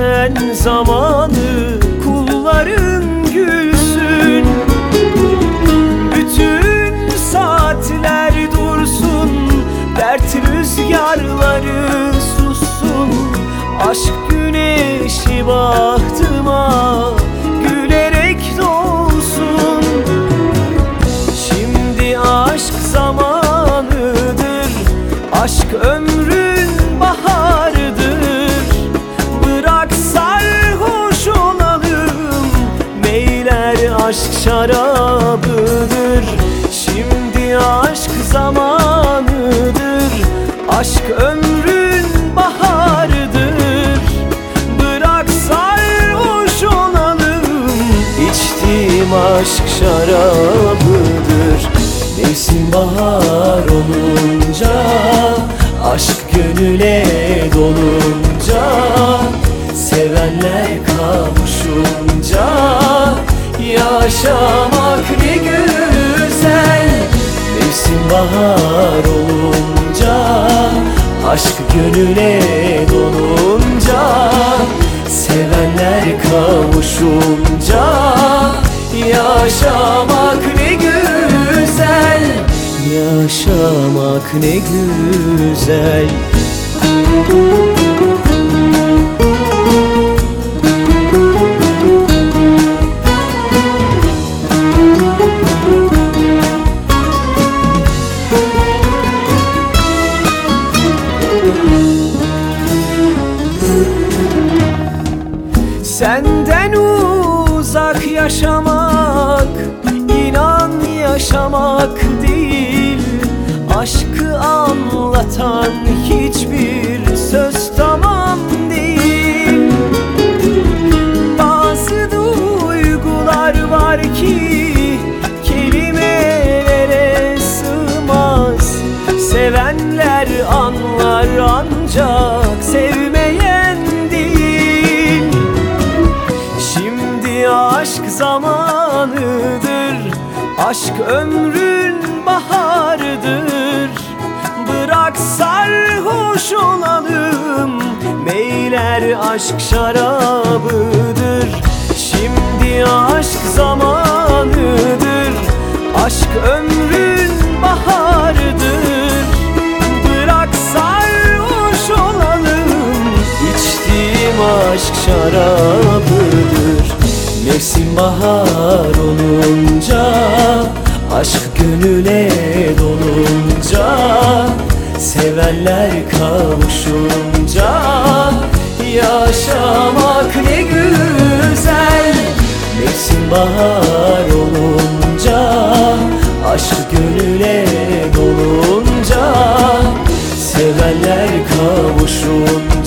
sen zamanı kulların gülsün. Bütün saatler dursun Dert rüzgarları sussun. Aşk güneşi bahtıma Aşk ömrün baharıdır. Bırak sarhoş İçtiğim aşk şarabıdır. Mevsim bahar olunca Aşk gönüle dolunca Sevenler kavuşunca Yaşamak ne güzel. Mevsim bahar olunca Aşk gönüle dolunca Sevenler kavuşunca Yaşamak ne güzel Yaşamak ne güzel. Senden yaşamak inan yaşamak değil. Aşkı anlatan hiçbir söz tamam değil. Bazı duygular var ki kelimelere sığmaz. Sevenler anlar ancak zamanıdır. Aşk ömrün baharıdır. Bırak sarhoş olalım Meyler aşk şarabıdır. Şimdi aşk zamanıdır Aşk ömrün baharıdır. Bırak sarhoş olalım İçtiğim aşk şarabıdır Mevsim bahar olunca Aşk gönüle dolunca Sevenler kavuşunca Yaşamak ne güzel. Mevsim bahar olunca Aşk gönüle dolunca Sevenler kavuşunca